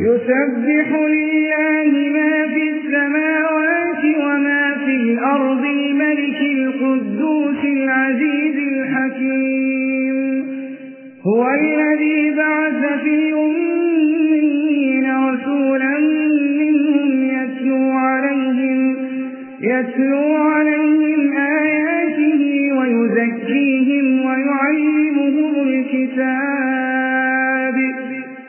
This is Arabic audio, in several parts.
يسبح لله ما في السماوات وما في الأرض الملك القدوس العزيز الحكيم. هو الذي بعث في أمين رسولا منهم يتلو عليهم, يتلو عليهم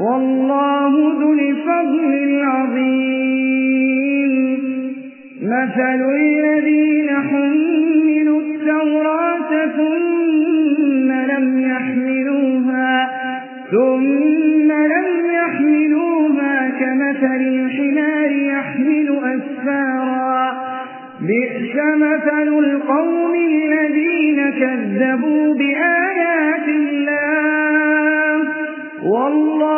والله ذو الفضل العظيم. مثل الذين حملوا التوراة ثم لم يحملوها ثم لم يحملوها كمثل الحمار يحمل أسفارا. بئس مثل القوم الذين كذبوا بآيات الله. والله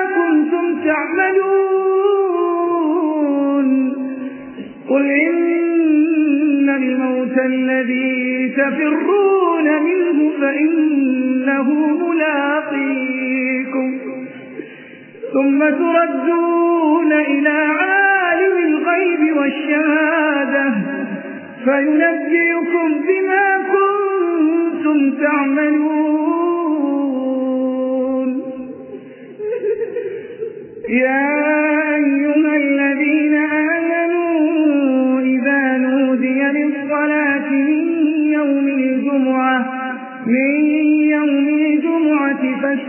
تفرون منه فإنه ملاقيكم. ثم تردون إلى عالم الغيب والشهادة فينبئكم بما كنتم تعملون. يا